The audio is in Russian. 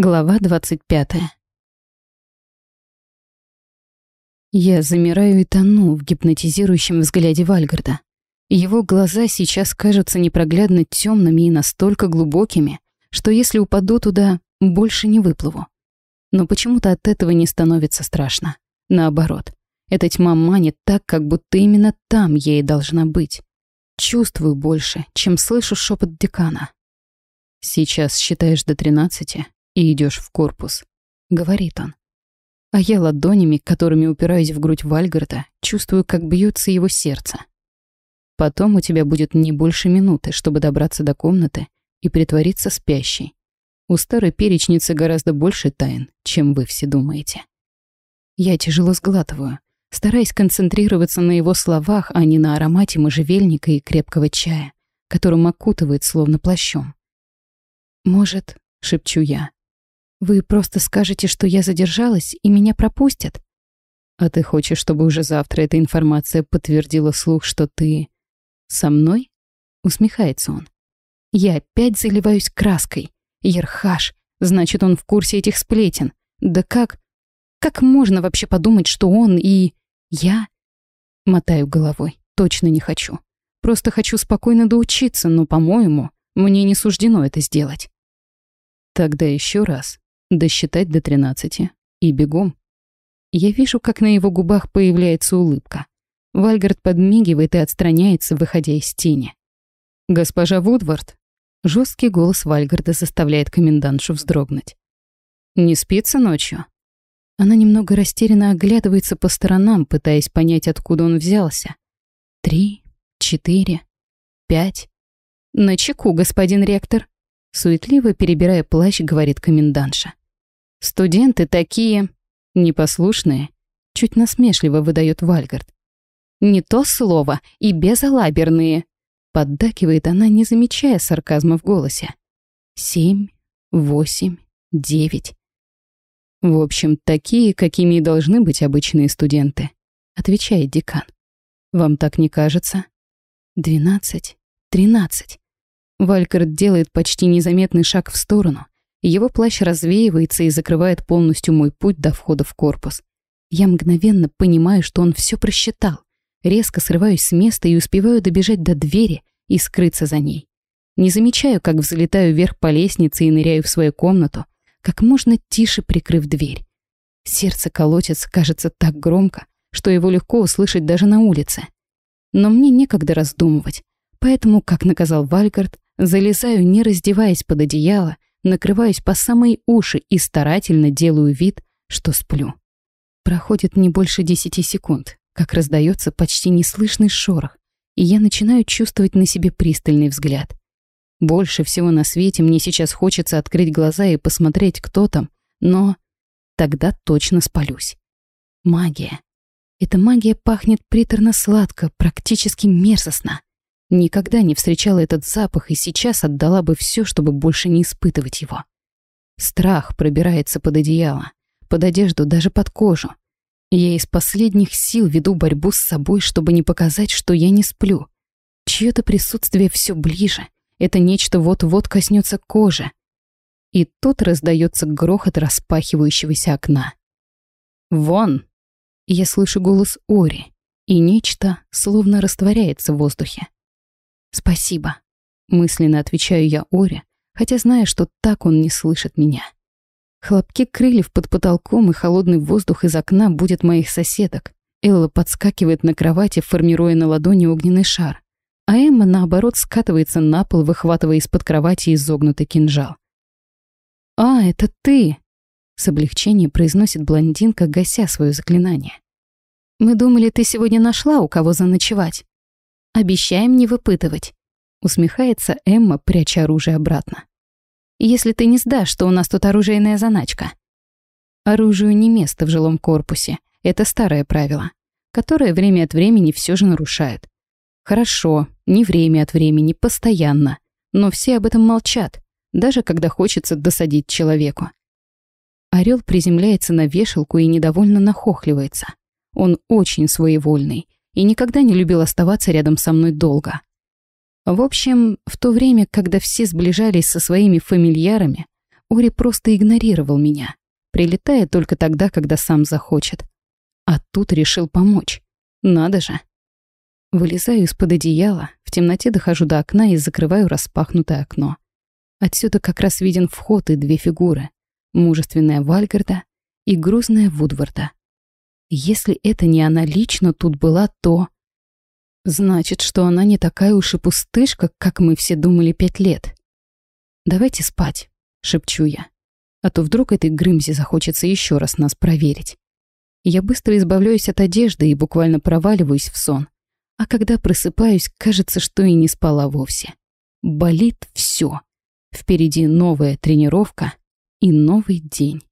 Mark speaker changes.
Speaker 1: Глава 25. Я замираю и тону в гипнотизирующем взгляде Вальгарда. Его глаза сейчас кажутся непроглядно темными и настолько глубокими, что если упаду туда, больше не выплыву. Но почему-то от этого не становится страшно. Наоборот, эта тьма манит так, как будто именно там ей должна быть. Чувствую больше, чем слышу шепот декана. Сейчас считаешь до тринадцати, и идешь в корпус», — говорит он. А я ладонями, которыми упираюсь в грудь Вальгарта, чувствую, как бьется его сердце. Потом у тебя будет не больше минуты, чтобы добраться до комнаты и притвориться спящей. У старой перечницы гораздо больше тайн, чем вы все думаете. Я тяжело сглатываю, стараясь концентрироваться на его словах, а не на аромате можжевельника и крепкого чая, которым окутывает словно плащом. «Может, — шепчу я, вы просто скажете, что я задержалась, и меня пропустят? А ты хочешь, чтобы уже завтра эта информация подтвердила слух, что ты... со мной? Усмехается он. Я опять заливаюсь краской. Ерхаш, значит, он в курсе этих сплетен. Да как... Как можно вообще подумать, что он и... я? Мотаю головой. Точно не хочу. Просто хочу спокойно доучиться, но, по-моему, мне не суждено это сделать. Тогда еще раз досчитать до тринадцати и бегом. Я вижу, как на его губах появляется улыбка. Вальгард подмигивает и отстраняется, выходя из тени. «Госпожа Вудвард!» Жесткий голос Вальгарда заставляет комендантшу вздрогнуть. «Не спится ночью?» Она немного растерянно оглядывается по сторонам, пытаясь понять, откуда он взялся. «Три, четыре, пять...» «На чеку, господин ректор!» Суетливо перебирая плащ, говорит комендантша. Студенты такие непослушные, чуть насмешливо выдает Вальгард. Не то слово и безалаберные, поддакивает она, не замечая сарказма в голосе. Семь, восемь, девять. В общем, такие, какими и должны быть обычные студенты, отвечает декан. Вам так не кажется? Двенадцать, тринадцать. Валькард делает почти незаметный шаг в сторону, его плащ развеивается и закрывает полностью мой путь до входа в корпус. Я мгновенно понимаю, что он все просчитал. Резко срываюсь с места и успеваю добежать до двери и скрыться за ней. Не замечаю, как взлетаю вверх по лестнице и ныряю в свою комнату, как можно тише прикрыв дверь. Сердце колотится, кажется, так громко, что его легко услышать даже на улице. Но мне некогда раздумывать, поэтому, как наказал Вальгард, залезаю, не раздеваясь под одеяло, накрываюсь по самые уши и старательно делаю вид, что сплю. Проходит не больше десяти секунд, как раздается почти неслышный шорох, и я начинаю чувствовать на себе пристальный взгляд. Больше всего на свете мне сейчас хочется открыть глаза и посмотреть, кто там, но тогда точно спалюсь. Магия. Эта магия пахнет приторно-сладко, практически мерзостно. Никогда не встречала этот запах и сейчас отдала бы все, чтобы больше не испытывать его. Страх пробирается под одеяло, под одежду, даже под кожу. Я из последних сил веду борьбу с собой, чтобы не показать, что я не сплю. Чье-то присутствие все ближе. Это нечто вот-вот коснется кожи. И тут раздается грохот распахивающегося окна. «Вон!» Я слышу голос Ори, и нечто словно растворяется в воздухе. «Спасибо», — мысленно отвечаю я Оре, хотя знаю, что так он не слышит меня. Хлопки крыльев под потолком и холодный воздух из окна будет моих соседок. Элла подскакивает на кровати, формируя на ладони огненный шар. А Эмма, наоборот, скатывается на пол, выхватывая из-под кровати изогнутый кинжал. «А, это ты!» — с облегчением произносит блондинка, гася свое заклинание. «Мы думали, ты сегодня нашла, у кого заночевать». Обещаем не выпытывать. Усмехается Эмма, пряча оружие обратно. Если ты не сдашь, что у нас тут оружейная заначка. Оружию не место в жилом корпусе. Это старое правило, которое время от времени все же нарушают. Хорошо, не время от времени, постоянно. Но все об этом молчат, даже когда хочется досадить человеку. Орел приземляется на вешалку и недовольно нахохливается. Он очень своевольный и никогда не любил оставаться рядом со мной долго. В общем, в то время, когда все сближались со своими фамильярами, Ори просто игнорировал меня, прилетая только тогда, когда сам захочет. А тут решил помочь. Надо же. Вылезаю из-под одеяла, в темноте дохожу до окна и закрываю распахнутое окно. Отсюда как раз виден вход и две фигуры. Мужественная Вальгарда и грузная Вудварда. Если это не она лично тут была, то... Значит, что она не такая уж и пустышка, как мы все думали пять лет. «Давайте спать», — шепчу я. А то вдруг этой Грымзе захочется еще раз нас проверить. Я быстро избавляюсь от одежды и буквально проваливаюсь в сон. А когда просыпаюсь, кажется, что и не спала вовсе. Болит все. Впереди новая тренировка и новый день.